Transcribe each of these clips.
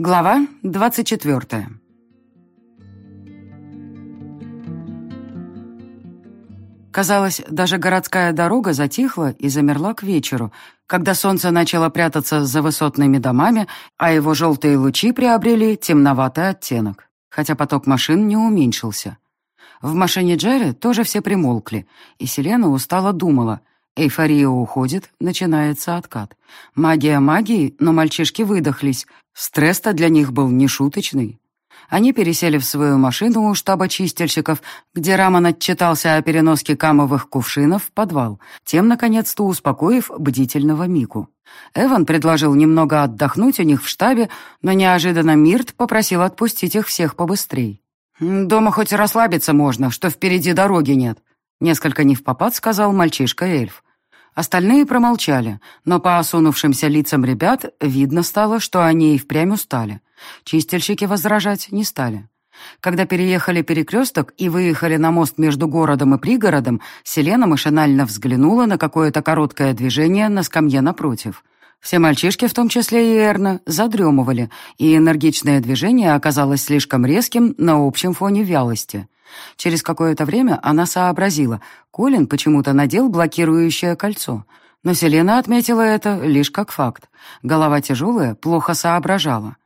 Глава 24 Казалось, даже городская дорога затихла и замерла к вечеру, когда солнце начало прятаться за высотными домами, а его желтые лучи приобрели темноватый оттенок, хотя поток машин не уменьшился. В машине Джерри тоже все примолкли, и Селена устало думала, Эйфория уходит, начинается откат. Магия магии, но мальчишки выдохлись. Стресс-то для них был нешуточный. Они пересели в свою машину у штаба чистильщиков, где Рамон отчитался о переноске камовых кувшинов в подвал, тем, наконец-то успокоив бдительного Мику. Эван предложил немного отдохнуть у них в штабе, но неожиданно Мирт попросил отпустить их всех побыстрей. «Дома хоть расслабиться можно, что впереди дороги нет», — несколько не в попад сказал мальчишка-эльф. Остальные промолчали, но по осунувшимся лицам ребят видно стало, что они и впрямь устали. Чистильщики возражать не стали. Когда переехали перекресток и выехали на мост между городом и пригородом, Селена машинально взглянула на какое-то короткое движение на скамье напротив. Все мальчишки, в том числе и Эрна, задремывали, и энергичное движение оказалось слишком резким на общем фоне вялости. Через какое-то время она сообразила, Колин почему-то надел блокирующее кольцо. Но Селена отметила это лишь как факт. Голова тяжелая, плохо соображала.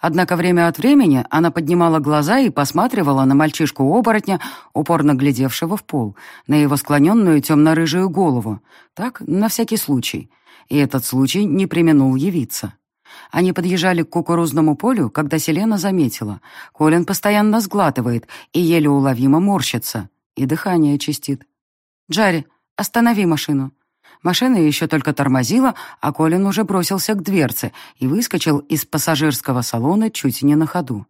Однако время от времени она поднимала глаза и посматривала на мальчишку-оборотня, упорно глядевшего в пол, на его склоненную темно-рыжую голову. Так, на всякий случай. И этот случай не применул явиться. Они подъезжали к кукурузному полю, когда Селена заметила. Колин постоянно сглатывает и еле уловимо морщится, и дыхание чистит. «Джарри, останови машину». Машина еще только тормозила, а Колин уже бросился к дверце и выскочил из пассажирского салона чуть не на ходу.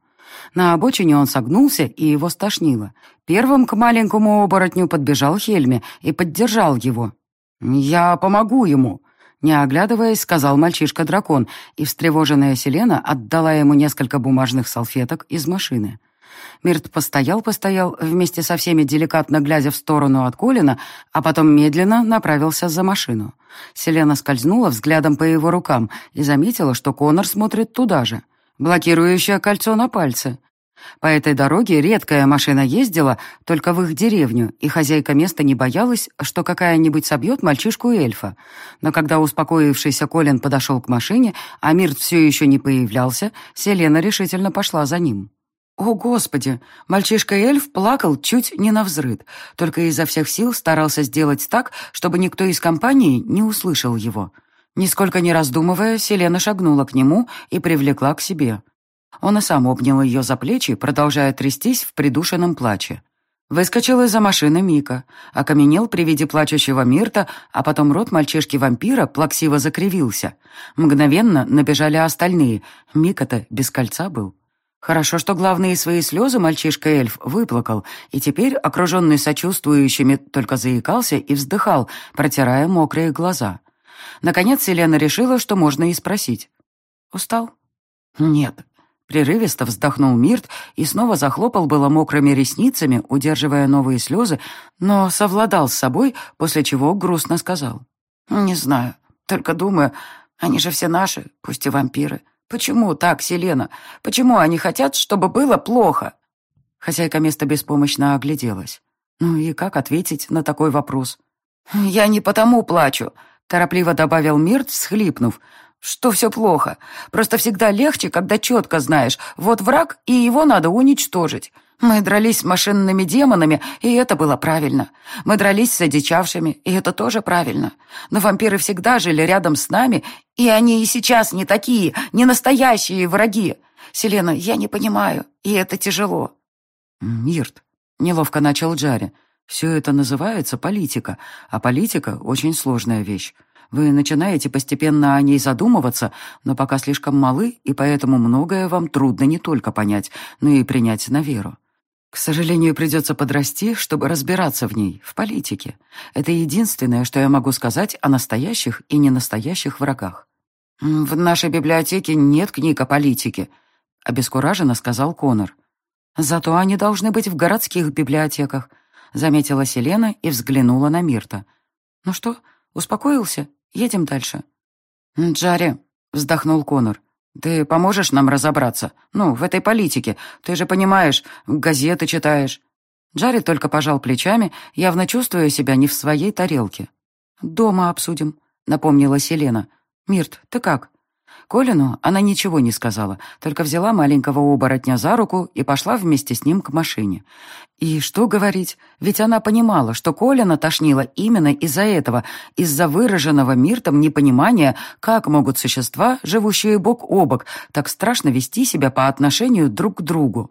На обочине он согнулся, и его стошнило. Первым к маленькому оборотню подбежал Хельме и поддержал его. «Я помогу ему», не оглядываясь, сказал мальчишка-дракон, и встревоженная Селена отдала ему несколько бумажных салфеток из машины. Мирт постоял-постоял, вместе со всеми деликатно глядя в сторону от Колина, а потом медленно направился за машину. Селена скользнула взглядом по его рукам и заметила, что Конор смотрит туда же. Блокирующее кольцо на пальце. По этой дороге редкая машина ездила только в их деревню, и хозяйка места не боялась, что какая-нибудь собьет мальчишку-эльфа. Но когда успокоившийся Колин подошел к машине, а Мирт все еще не появлялся, Селена решительно пошла за ним. О, Господи! Мальчишка-эльф плакал чуть не навзрыд, только изо всех сил старался сделать так, чтобы никто из компании не услышал его. Нисколько не раздумывая, Селена шагнула к нему и привлекла к себе. Он и сам обнял ее за плечи, продолжая трястись в придушенном плаче. Выскочил из-за машины Мика, окаменел при виде плачущего Мирта, а потом рот мальчишки-вампира плаксиво закривился. Мгновенно набежали остальные. Мика-то без кольца был. Хорошо, что главные свои слезы мальчишка-эльф выплакал, и теперь, окруженный сочувствующими, только заикался и вздыхал, протирая мокрые глаза. Наконец Селена решила, что можно и спросить. «Устал?» «Нет», Прерывисто вздохнул Мирт и снова захлопал было мокрыми ресницами, удерживая новые слезы, но совладал с собой, после чего грустно сказал. «Не знаю, только думаю, они же все наши, пусть и вампиры. Почему так, Селена? Почему они хотят, чтобы было плохо?» Хозяйка места беспомощно огляделась. Ну и как ответить на такой вопрос? «Я не потому плачу», — торопливо добавил Мирт, всхлипнув что все плохо. Просто всегда легче, когда четко знаешь, вот враг, и его надо уничтожить. Мы дрались с машинными демонами, и это было правильно. Мы дрались с одичавшими, и это тоже правильно. Но вампиры всегда жили рядом с нами, и они и сейчас не такие, не настоящие враги. Селена, я не понимаю, и это тяжело. Мирт, неловко начал Джари. Все это называется политика, а политика — очень сложная вещь. Вы начинаете постепенно о ней задумываться, но пока слишком малы, и поэтому многое вам трудно не только понять, но и принять на веру. К сожалению, придется подрасти, чтобы разбираться в ней, в политике. Это единственное, что я могу сказать о настоящих и ненастоящих врагах. «В нашей библиотеке нет книг о политике», — обескураженно сказал Конор. «Зато они должны быть в городских библиотеках», — заметила Селена и взглянула на Мирта. «Ну что, успокоился? Едем дальше». «Джарри», — вздохнул Конор, — Ты поможешь нам разобраться? Ну, в этой политике. Ты же понимаешь, газеты читаешь». Джаред только пожал плечами, явно чувствуя себя не в своей тарелке. «Дома обсудим», — напомнила Селена. «Мирт, ты как?» Колину она ничего не сказала, только взяла маленького оборотня за руку и пошла вместе с ним к машине. И что говорить, ведь она понимала, что Колина тошнила именно из-за этого, из-за выраженного Миртом непонимания, как могут существа, живущие бок о бок, так страшно вести себя по отношению друг к другу.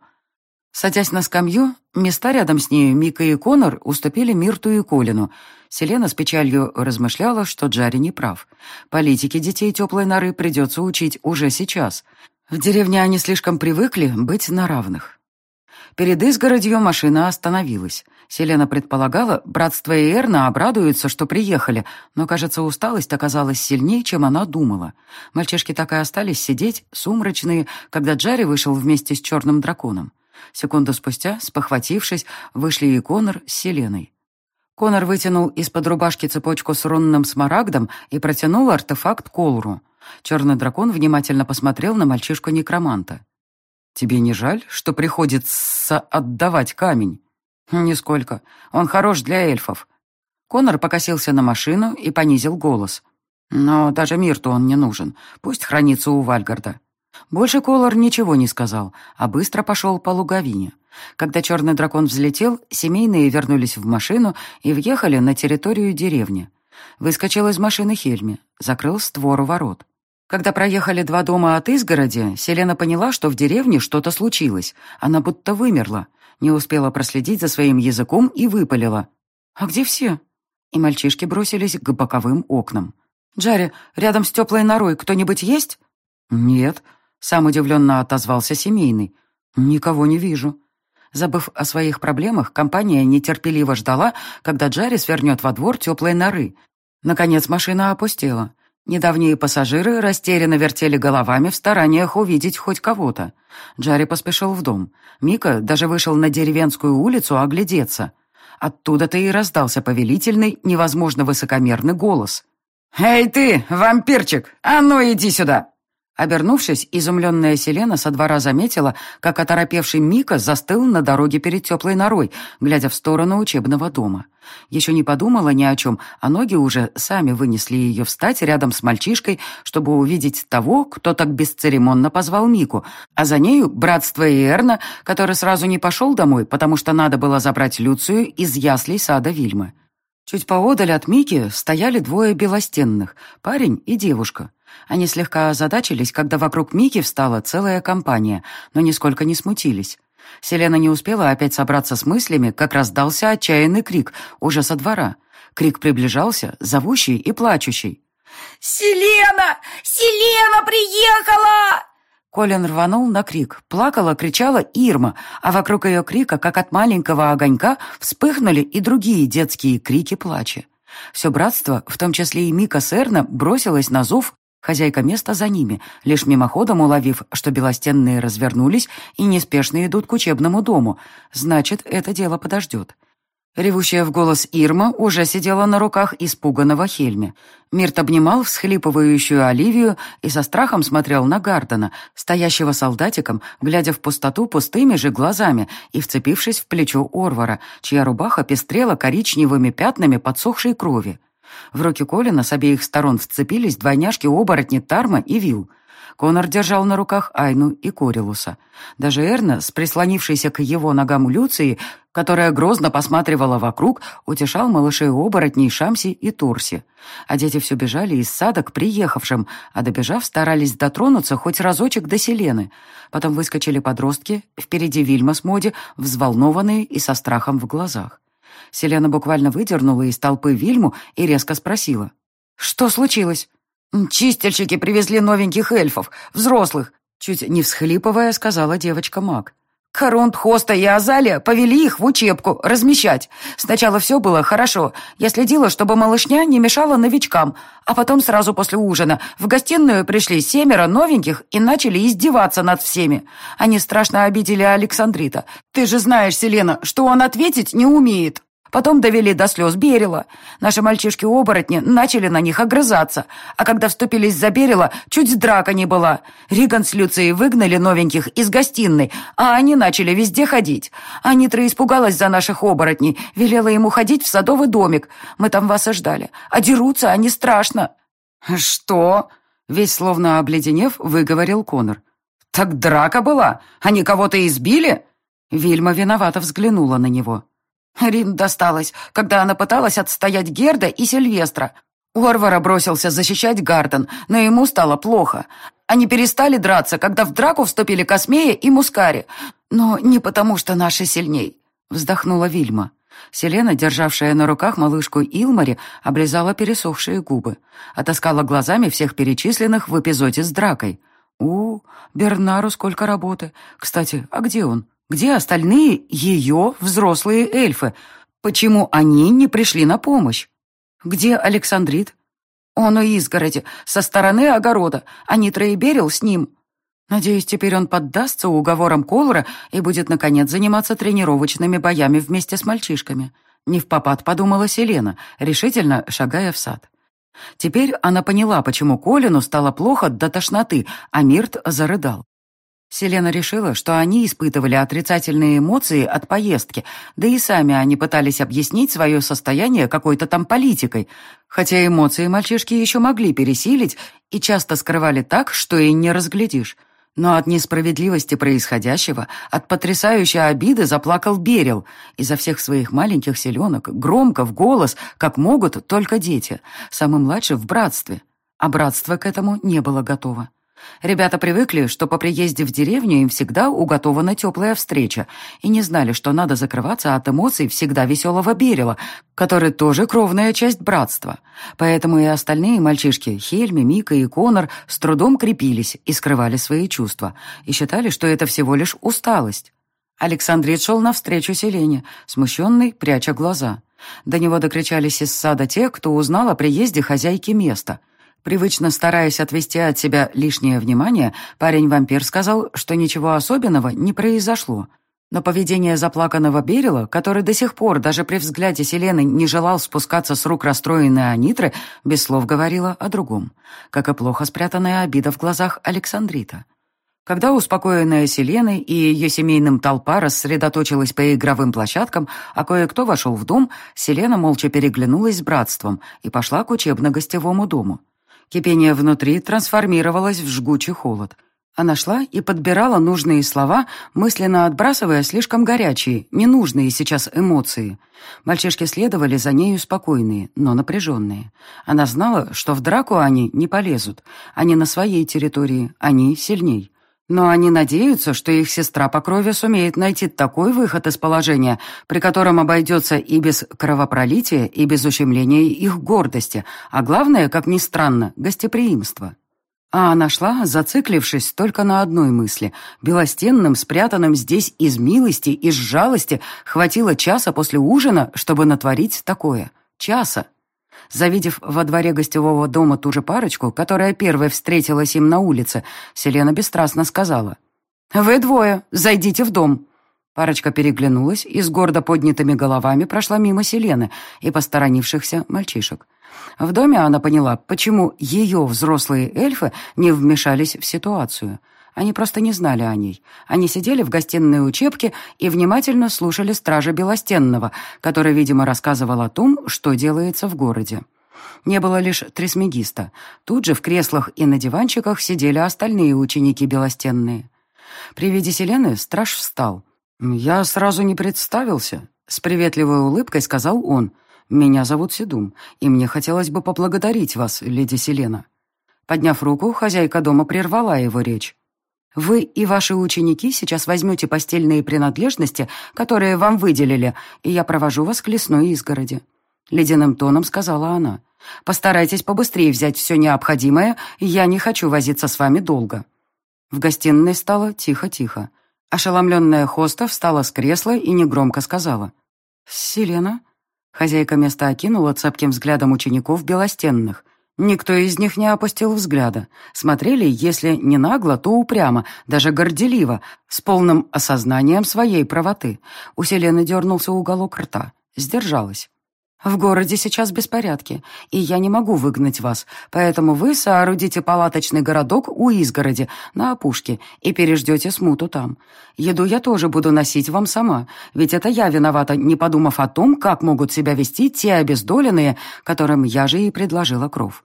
Садясь на скамью, места рядом с ней Мика и Конор уступили Мирту и Колину. Селена с печалью размышляла, что Джарри не прав. Политике детей теплой норы придется учить уже сейчас. В деревне они слишком привыкли быть на равных. Перед изгородью машина остановилась. Селена предполагала, братство и Эрна обрадуются, что приехали, но, кажется, усталость оказалась сильнее, чем она думала. Мальчишки так и остались сидеть, сумрачные, когда Джарри вышел вместе с черным драконом. Секунду спустя, спохватившись, вышли и Конор с Селеной. Конор вытянул из-под рубашки цепочку с рунным смарагдом и протянул артефакт Колру. Черный дракон внимательно посмотрел на мальчишку-некроманта. «Тебе не жаль, что приходится отдавать камень?» «Нисколько. Он хорош для эльфов». Конор покосился на машину и понизил голос. «Но даже Мирту он не нужен. Пусть хранится у Вальгарда». Больше Колор ничего не сказал, а быстро пошел по луговине. Когда черный дракон взлетел, семейные вернулись в машину и въехали на территорию деревни. Выскочил из машины Хельми, закрыл створ ворот. Когда проехали два дома от изгороди, Селена поняла, что в деревне что-то случилось. Она будто вымерла. Не успела проследить за своим языком и выпалила. «А где все?» И мальчишки бросились к боковым окнам. «Джарри, рядом с теплой норой кто-нибудь есть?» «Нет», сам удивленно отозвался семейный. «Никого не вижу». Забыв о своих проблемах, компания нетерпеливо ждала, когда Джарри свернет во двор теплой норы. Наконец машина опустела. Недавние пассажиры растерянно вертели головами в стараниях увидеть хоть кого-то. Джарри поспешил в дом. Мика даже вышел на деревенскую улицу оглядеться. Оттуда-то и раздался повелительный, невозможно высокомерный голос. «Эй ты, вампирчик, а ну иди сюда!» Обернувшись, изумленная Селена со двора заметила, как оторопевший Мика застыл на дороге перед теплой норой, глядя в сторону учебного дома. Еще не подумала ни о чем, а ноги уже сами вынесли ее встать рядом с мальчишкой, чтобы увидеть того, кто так бесцеремонно позвал Мику, а за нею братство Иерна, который сразу не пошел домой, потому что надо было забрать Люцию из яслей сада Вильмы. Чуть поодаль от Мики стояли двое белостенных, парень и девушка. Они слегка озадачились, когда вокруг Мики встала целая компания, но нисколько не смутились. Селена не успела опять собраться с мыслями, как раздался отчаянный крик уже со двора. Крик приближался, зовущий и плачущий. «Селена! Селена приехала!» Колин рванул на крик. Плакала, кричала Ирма, а вокруг ее крика, как от маленького огонька, вспыхнули и другие детские крики плача. Все братство, в том числе и Мика Серна, бросилось на зов Хозяйка места за ними, лишь мимоходом уловив, что белостенные развернулись и неспешно идут к учебному дому. Значит, это дело подождет. Ревущая в голос Ирма уже сидела на руках испуганного Хельме. Мирт обнимал всхлипывающую Оливию и со страхом смотрел на Гардена, стоящего солдатиком, глядя в пустоту пустыми же глазами и вцепившись в плечо Орвара, чья рубаха пестрела коричневыми пятнами подсохшей крови. В руки Колина с обеих сторон вцепились двойняшки-оборотни Тарма и Вил. Конор держал на руках Айну и Корилуса. Даже Эрна, с прислонившейся к его ногам Люции, которая грозно посматривала вокруг, утешал малышей-оборотней Шамси и Турси. А дети все бежали из сада к приехавшим, а добежав, старались дотронуться хоть разочек до Селены. Потом выскочили подростки, впереди Вильма с Моди, взволнованные и со страхом в глазах. Селена буквально выдернула из толпы Вильму и резко спросила. «Что случилось?» «Чистильщики привезли новеньких эльфов, взрослых», чуть не всхлипывая, сказала девочка Мак. Корунд, Хоста и Азалия повели их в учебку размещать. Сначала все было хорошо. Я следила, чтобы малышня не мешала новичкам. А потом сразу после ужина в гостиную пришли семеро новеньких и начали издеваться над всеми. Они страшно обидели Александрита. Ты же знаешь, Селена, что он ответить не умеет. Потом довели до слез Берила. Наши мальчишки-оборотни начали на них огрызаться. А когда вступились за Берила, чуть драка не была. Риган с Люцией выгнали новеньких из гостиной, а они начали везде ходить. Анитра испугалась за наших оборотней, велела ему ходить в садовый домик. Мы там вас и ждали. А дерутся они страшно. «Что?» — весь словно обледенев, выговорил Конор. «Так драка была? Они кого-то избили?» Вильма виновато взглянула на него. Рин досталась, когда она пыталась отстоять Герда и Сильвестра. Уорвара бросился защищать Гарден, но ему стало плохо. Они перестали драться, когда в драку вступили Космея и Мускари. Но не потому, что наши сильней, вздохнула Вильма. Селена, державшая на руках малышку Илмари, обрезала пересохшие губы. Отыскала глазами всех перечисленных в эпизоде с дракой. «У, Бернару сколько работы. Кстати, а где он? Где остальные ее взрослые эльфы? Почему они не пришли на помощь? Где Александрит? Он у изгороди, со стороны огорода, а и Берил с ним. Надеюсь, теперь он поддастся уговорам Колора и будет, наконец, заниматься тренировочными боями вместе с мальчишками. Не в попад подумала Селена, решительно шагая в сад. Теперь она поняла, почему Колину стало плохо до тошноты, а Мирт зарыдал. Селена решила, что они испытывали отрицательные эмоции от поездки, да и сами они пытались объяснить свое состояние какой-то там политикой, хотя эмоции мальчишки еще могли пересилить и часто скрывали так, что и не разглядишь. Но от несправедливости происходящего, от потрясающей обиды заплакал Берил, изо всех своих маленьких селенок, громко, в голос, как могут только дети, самый младший в братстве. А братство к этому не было готово. Ребята привыкли, что по приезде в деревню им всегда уготована теплая встреча, и не знали, что надо закрываться от эмоций всегда веселого Берила, который тоже кровная часть братства. Поэтому и остальные мальчишки, Хельми, Мика и Конор, с трудом крепились и скрывали свои чувства, и считали, что это всего лишь усталость. Александрит шел навстречу Селене, смущенный, пряча глаза. До него докричались из сада те, кто узнал о приезде хозяйки места — Привычно стараясь отвести от себя лишнее внимание, парень-вампир сказал, что ничего особенного не произошло. Но поведение заплаканного Берила, который до сих пор даже при взгляде Селены не желал спускаться с рук расстроенной Анитры, без слов говорило о другом, как и плохо спрятанная обида в глазах Александрита. Когда успокоенная Селеной и ее семейным толпа рассредоточилась по игровым площадкам, а кое-кто вошел в дом, Селена молча переглянулась с братством и пошла к учебно-гостевому дому. Кипение внутри трансформировалось в жгучий холод. Она шла и подбирала нужные слова, мысленно отбрасывая слишком горячие, ненужные сейчас эмоции. Мальчишки следовали за нею спокойные, но напряженные. Она знала, что в драку они не полезут. Они на своей территории, они сильней. Но они надеются, что их сестра по крови сумеет найти такой выход из положения, при котором обойдется и без кровопролития, и без ущемления их гордости, а главное, как ни странно, гостеприимства. А она шла, зациклившись только на одной мысли. Белостенным, спрятанным здесь из милости, из жалости, хватило часа после ужина, чтобы натворить такое. Часа. Завидев во дворе гостевого дома ту же парочку, которая первой встретилась им на улице, Селена бесстрастно сказала. «Вы двое, зайдите в дом». Парочка переглянулась и с гордо поднятыми головами прошла мимо Селены и посторонившихся мальчишек. В доме она поняла, почему ее взрослые эльфы не вмешались в ситуацию – они просто не знали о ней. Они сидели в гостиной учебке и внимательно слушали стража Белостенного, который, видимо, рассказывал о том, что делается в городе. Не было лишь тресмегиста. Тут же в креслах и на диванчиках сидели остальные ученики Белостенные. При виде Селены страж встал. «Я сразу не представился», — с приветливой улыбкой сказал он. «Меня зовут Седум, и мне хотелось бы поблагодарить вас, леди Селена». Подняв руку, хозяйка дома прервала его речь. Вы и ваши ученики сейчас возьмете постельные принадлежности, которые вам выделили, и я провожу вас к лесной изгороди». Ледяным тоном сказала она. «Постарайтесь побыстрее взять все необходимое, я не хочу возиться с вами долго». В гостиной стало тихо-тихо. Ошеломленная хоста встала с кресла и негромко сказала. «Селена?» Хозяйка места окинула цепким взглядом учеников белостенных. Никто из них не опустил взгляда. Смотрели, если не нагло, то упрямо, даже горделиво, с полным осознанием своей правоты. У Селены дернулся уголок рта. Сдержалась. В городе сейчас беспорядки, и я не могу выгнать вас, поэтому вы соорудите палаточный городок у изгороди на опушке и переждете смуту там. Еду я тоже буду носить вам сама, ведь это я виновата, не подумав о том, как могут себя вести те обездоленные, которым я же и предложила кров.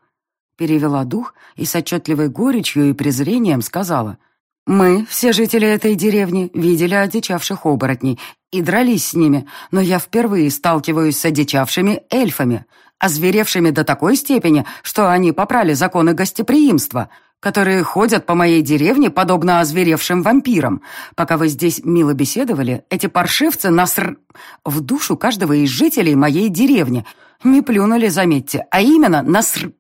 Перевела дух и с отчетливой горечью и презрением сказала — мы, все жители этой деревни, видели одичавших оборотней и дрались с ними, но я впервые сталкиваюсь с одичавшими эльфами, озверевшими до такой степени, что они попрали законы гостеприимства, которые ходят по моей деревне, подобно озверевшим вампирам. Пока вы здесь мило беседовали, эти паршивцы наср... в душу каждого из жителей моей деревни. Не плюнули, заметьте, а именно наср...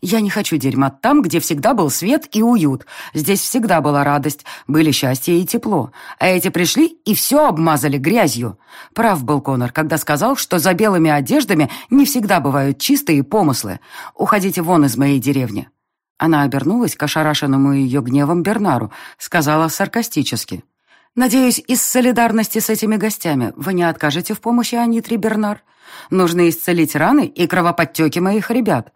Я не хочу дерьма там, где всегда был свет и уют. Здесь всегда была радость, были счастье и тепло. А эти пришли и все обмазали грязью. Прав был Конор, когда сказал, что за белыми одеждами не всегда бывают чистые помыслы. Уходите вон из моей деревни». Она обернулась к ошарашенному ее гневом Бернару, сказала саркастически. «Надеюсь, из солидарности с этими гостями вы не откажете в помощи Анитре Бернар. Нужно исцелить раны и кровоподтеки моих ребят.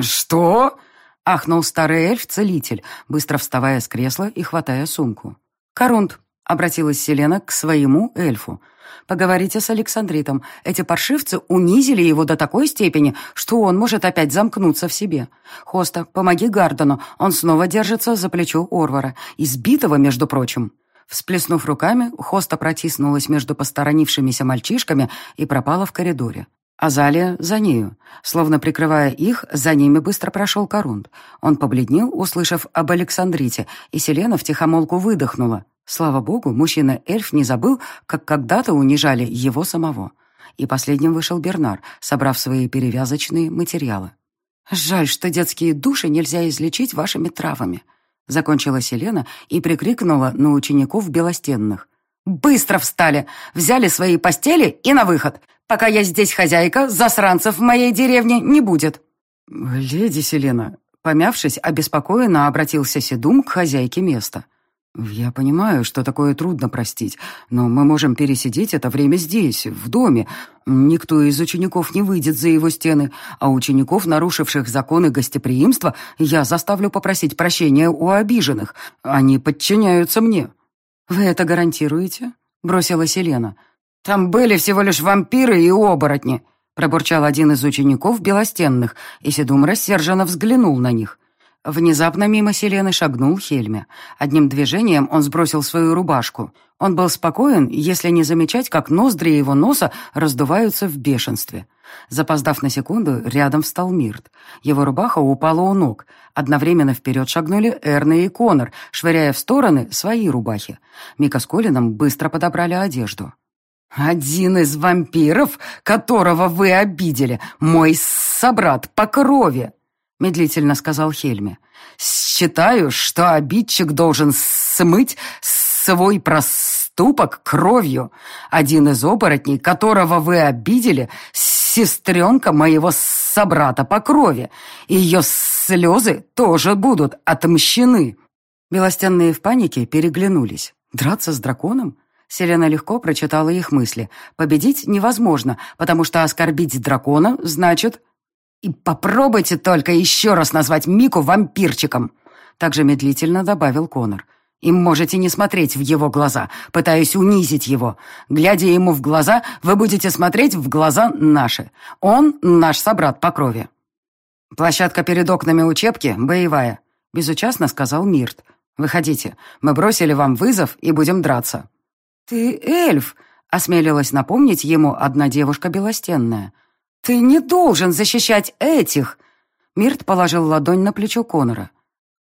«Что?» — ахнул старый эльф-целитель, быстро вставая с кресла и хватая сумку. «Корунд», — обратилась Селена к своему эльфу, — «поговорите с Александритом. Эти паршивцы унизили его до такой степени, что он может опять замкнуться в себе. Хоста, помоги Гардену, он снова держится за плечо Орвара, избитого, между прочим». Всплеснув руками, Хоста протиснулась между посторонившимися мальчишками и пропала в коридоре. Азалия за нею. Словно прикрывая их, за ними быстро прошел Корунд. Он побледнел, услышав об Александрите, и Селена втихомолку выдохнула. Слава богу, мужчина-эльф не забыл, как когда-то унижали его самого. И последним вышел Бернар, собрав свои перевязочные материалы. «Жаль, что детские души нельзя излечить вашими травами», — закончила Селена и прикрикнула на учеников белостенных. «Быстро встали! Взяли свои постели и на выход! Пока я здесь хозяйка, засранцев в моей деревне не будет». «Леди Селена», помявшись, обеспокоенно обратился Седум к хозяйке места. «Я понимаю, что такое трудно простить, но мы можем пересидеть это время здесь, в доме. Никто из учеников не выйдет за его стены, а учеников, нарушивших законы гостеприимства, я заставлю попросить прощения у обиженных. Они подчиняются мне». «Вы это гарантируете?» — бросила Селена. «Там были всего лишь вампиры и оборотни», — пробурчал один из учеников белостенных, и Седум рассерженно взглянул на них. Внезапно мимо Селены шагнул Хельме. Одним движением он сбросил свою рубашку. Он был спокоен, если не замечать, как ноздри его носа раздуваются в бешенстве. Запоздав на секунду, рядом встал Мирт. Его рубаха упала у ног. Одновременно вперед шагнули Эрна и Конор, швыряя в стороны свои рубахи. Мика с Колином быстро подобрали одежду. «Один из вампиров, которого вы обидели, мой собрат по крови», — медлительно сказал Хельме. «Считаю, что обидчик должен смыть свой проступок кровью. Один из оборотней, которого вы обидели, сестренка моего собрата по крови. Ее слезы тоже будут отмщены». Белостенные в панике переглянулись. «Драться с драконом?» Селена легко прочитала их мысли. «Победить невозможно, потому что оскорбить дракона значит...» «И попробуйте только еще раз назвать Мику вампирчиком!» Также медлительно добавил Конор. «И можете не смотреть в его глаза, пытаясь унизить его. Глядя ему в глаза, вы будете смотреть в глаза наши. Он наш собрат по крови». «Площадка перед окнами учебки боевая», — безучастно сказал Мирт. «Выходите, мы бросили вам вызов и будем драться». «Ты эльф», — осмелилась напомнить ему одна девушка белостенная. «Ты не должен защищать этих!» Мирт положил ладонь на плечо Конора.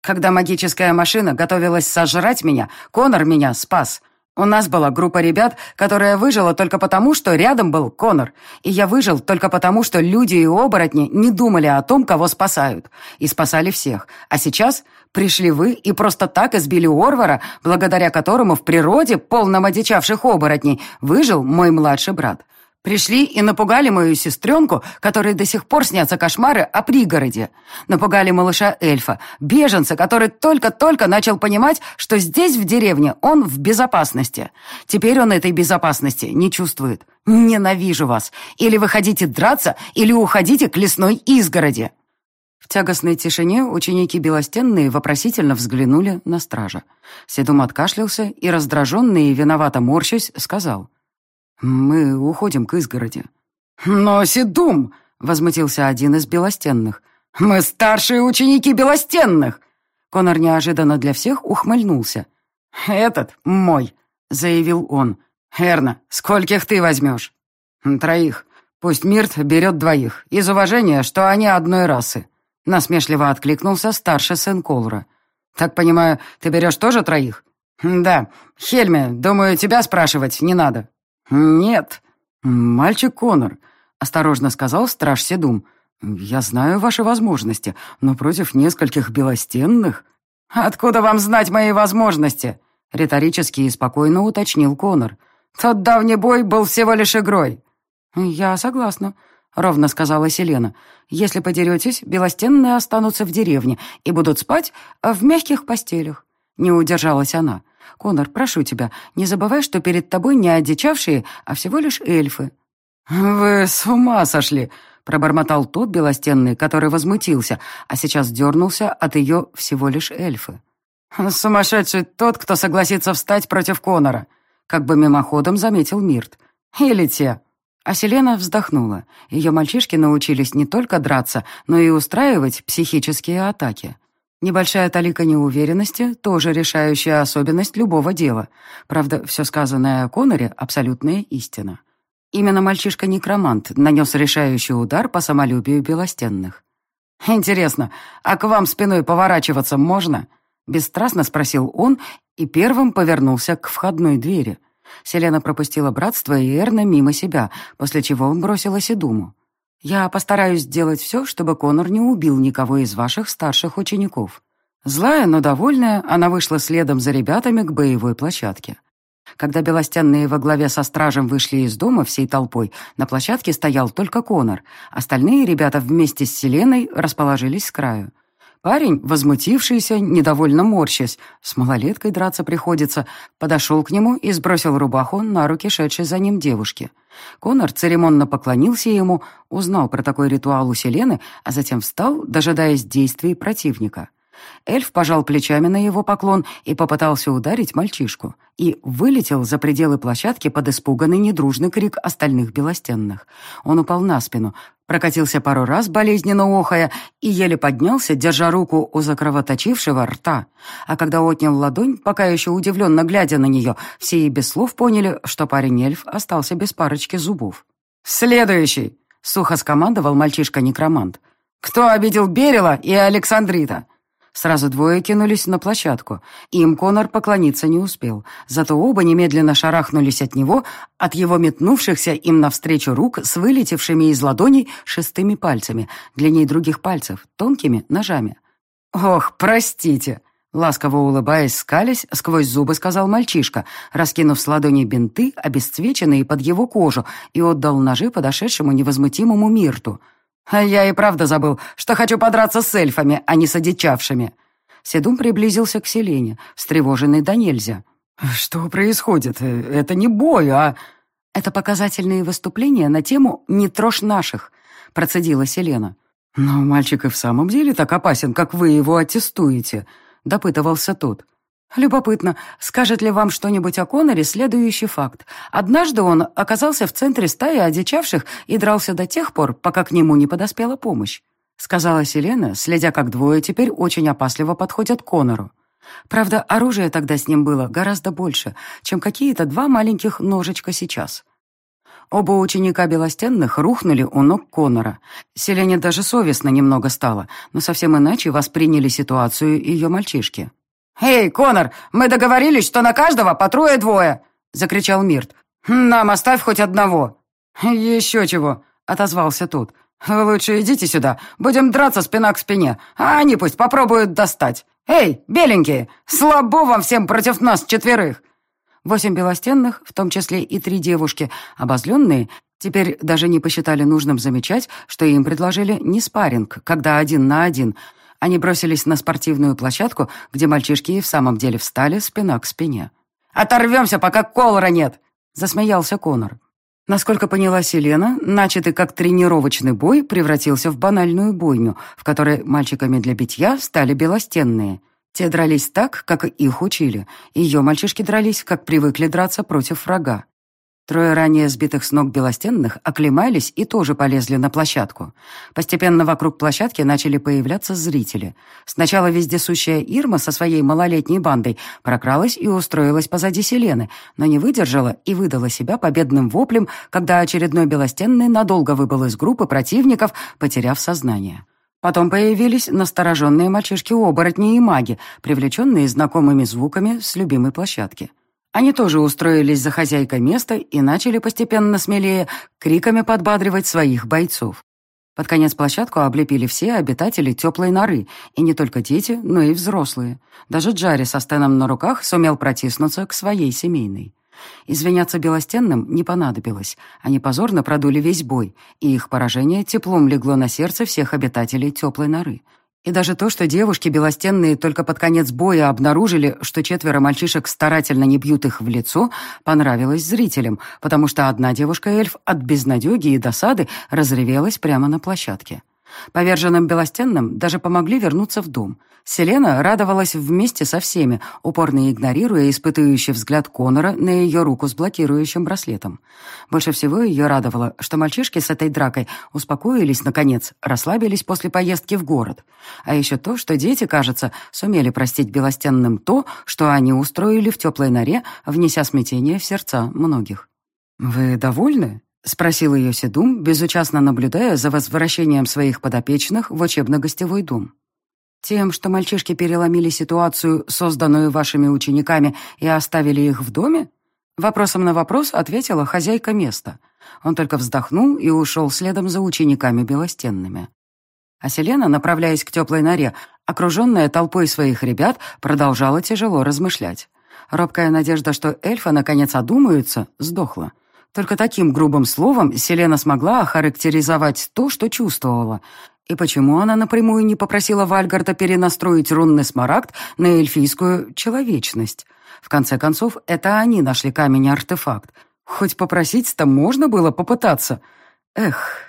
«Когда магическая машина готовилась сожрать меня, Конор меня спас. У нас была группа ребят, которая выжила только потому, что рядом был Конор. И я выжил только потому, что люди и оборотни не думали о том, кого спасают. И спасали всех. А сейчас пришли вы и просто так избили Орвара, благодаря которому в природе, полном одичавших оборотней, выжил мой младший брат. Пришли и напугали мою сестренку, которой до сих пор снятся кошмары о пригороде. Напугали малыша эльфа, беженца, который только-только начал понимать, что здесь, в деревне, он в безопасности. Теперь он этой безопасности не чувствует. Ненавижу вас. Или вы хотите драться, или уходите к лесной изгороди. В тягостной тишине ученики Белостенные вопросительно взглянули на стража. Седум откашлялся и, раздраженный и виновато морщась, сказал — «Мы уходим к изгороди». «Но, Седум!» — возмутился один из белостенных. «Мы старшие ученики белостенных!» Конор неожиданно для всех ухмыльнулся. «Этот мой», — заявил он. «Эрна, скольких ты возьмешь?» «Троих. Пусть Мирт берет двоих, из уважения, что они одной расы». Насмешливо откликнулся старший сын Колора. «Так понимаю, ты берешь тоже троих?» «Да. Хельме, думаю, тебя спрашивать не надо. «Нет, мальчик Конор», — осторожно сказал страж Седум. «Я знаю ваши возможности, но против нескольких белостенных...» «Откуда вам знать мои возможности?» — риторически и спокойно уточнил Конор. «Тот давний бой был всего лишь игрой». «Я согласна», — ровно сказала Селена. «Если подеретесь, белостенные останутся в деревне и будут спать в мягких постелях». Не удержалась она. «Конор, прошу тебя, не забывай, что перед тобой не одичавшие, а всего лишь эльфы». «Вы с ума сошли!» — пробормотал тот белостенный, который возмутился, а сейчас дернулся от ее всего лишь эльфы. «Сумасшедший тот, кто согласится встать против Конора», — как бы мимоходом заметил Мирт. «Или те». А Селена вздохнула. Ее мальчишки научились не только драться, но и устраивать психические атаки. Небольшая талика неуверенности – тоже решающая особенность любого дела. Правда, все сказанное о Коноре – абсолютная истина. Именно мальчишка-некромант нанес решающий удар по самолюбию белостенных. «Интересно, а к вам спиной поворачиваться можно?» Бесстрастно спросил он и первым повернулся к входной двери. Селена пропустила братство и Эрна мимо себя, после чего бросилась и думу. Я постараюсь сделать все, чтобы Конор не убил никого из ваших старших учеников». Злая, но довольная, она вышла следом за ребятами к боевой площадке. Когда белостенные во главе со стражем вышли из дома всей толпой, на площадке стоял только Конор. Остальные ребята вместе с Селеной расположились с краю. Парень, возмутившийся, недовольно морщась, с малолеткой драться приходится, подошел к нему и сбросил рубаху на руки шедшей за ним девушки. Конор церемонно поклонился ему, узнал про такой ритуал у Селены, а затем встал, дожидаясь действий противника. Эльф пожал плечами на его поклон и попытался ударить мальчишку. И вылетел за пределы площадки под испуганный недружный крик остальных белостенных. Он упал на спину, прокатился пару раз, болезненно охая, и еле поднялся, держа руку у закровоточившего рта. А когда отнял ладонь, пока еще удивленно глядя на нее, все и без слов поняли, что парень-эльф остался без парочки зубов. «Следующий!» — сухо скомандовал мальчишка-некромант. «Кто обидел Берила и Александрита?» Сразу двое кинулись на площадку. Им Конор поклониться не успел. Зато оба немедленно шарахнулись от него, от его метнувшихся им навстречу рук с вылетевшими из ладоней шестыми пальцами, длинней других пальцев, тонкими ножами. «Ох, простите!» Ласково улыбаясь, скалясь, сквозь зубы сказал мальчишка, раскинув с ладони бинты, обесцвеченные под его кожу, и отдал ножи подошедшему невозмутимому Мирту — а я и правда забыл, что хочу подраться с эльфами, а не с одичавшими. Седум приблизился к Селене, встревоженный до нельзя. «Что происходит? Это не бой, а...» «Это показательные выступления на тему «Не трожь наших», — процедила Селена. «Но мальчик и в самом деле так опасен, как вы его аттестуете», — допытывался тот. Любопытно, скажет ли вам что-нибудь о Коноре следующий факт. Однажды он оказался в центре стаи одичавших и дрался до тех пор, пока к нему не подоспела помощь. Сказала Селена, следя, как двое теперь очень опасливо подходят к Конору. Правда, оружия тогда с ним было гораздо больше, чем какие-то два маленьких ножичка сейчас. Оба ученика Белостенных рухнули у ног Конора. Селене даже совестно немного стало, но совсем иначе восприняли ситуацию ее мальчишки. «Эй, Конор, мы договорились, что на каждого по трое-двое!» — закричал Мирт. «Нам оставь хоть одного!» «Еще чего!» — отозвался тот. лучше идите сюда, будем драться спина к спине, а они пусть попробуют достать. Эй, беленькие, слабо вам всем против нас четверых!» Восемь белостенных, в том числе и три девушки, обозленные, Теперь даже не посчитали нужным замечать, что им предложили не спарринг, когда один на один. Они бросились на спортивную площадку, где мальчишки и в самом деле встали спина к спине. «Оторвемся, пока колора нет!» — засмеялся Конор. Насколько поняла Селена, начатый как тренировочный бой превратился в банальную бойню, в которой мальчиками для битья стали белостенные. Те дрались так, как их учили. Ее мальчишки дрались, как привыкли драться против врага. Трое ранее сбитых с ног белостенных оклемались и тоже полезли на площадку. Постепенно вокруг площадки начали появляться зрители. Сначала вездесущая Ирма со своей малолетней бандой прокралась и устроилась позади Селены, но не выдержала и выдала себя победным воплем, когда очередной белостенный надолго выбыл из группы противников, потеряв сознание. Потом появились настороженные мальчишки-оборотни и маги, привлеченные знакомыми звуками с любимой площадки. Они тоже устроились за хозяйкой места и начали постепенно смелее криками подбадривать своих бойцов. Под конец площадку облепили все обитатели теплой норы, и не только дети, но и взрослые. Даже Джарри со Стеном на руках сумел протиснуться к своей семейной. Извиняться Белостенным не понадобилось. Они позорно продули весь бой, и их поражение теплом легло на сердце всех обитателей теплой норы. И даже то, что девушки белостенные только под конец боя обнаружили, что четверо мальчишек старательно не бьют их в лицо, понравилось зрителям, потому что одна девушка-эльф от безнадеги и досады разревелась прямо на площадке. Поверженным Белостенным даже помогли вернуться в дом. Селена радовалась вместе со всеми, упорно игнорируя испытывающий взгляд Конора на ее руку с блокирующим браслетом. Больше всего ее радовало, что мальчишки с этой дракой успокоились, наконец, расслабились после поездки в город. А еще то, что дети, кажется, сумели простить Белостенным то, что они устроили в теплой норе, внеся смятение в сердца многих. «Вы довольны?» — спросил ее Седум, безучастно наблюдая за возвращением своих подопечных в учебно-гостевой дом. «Тем, что мальчишки переломили ситуацию, созданную вашими учениками, и оставили их в доме?» Вопросом на вопрос ответила хозяйка места. Он только вздохнул и ушел следом за учениками белостенными. А Селена, направляясь к теплой норе, окруженная толпой своих ребят, продолжала тяжело размышлять. Робкая надежда, что эльфа наконец одумаются, сдохла. Только таким грубым словом Селена смогла охарактеризовать то, что чувствовала. И почему она напрямую не попросила Вальгарда перенастроить рунный смарагд на эльфийскую человечность? В конце концов, это они нашли камень-артефакт. Хоть попросить-то можно было попытаться. Эх,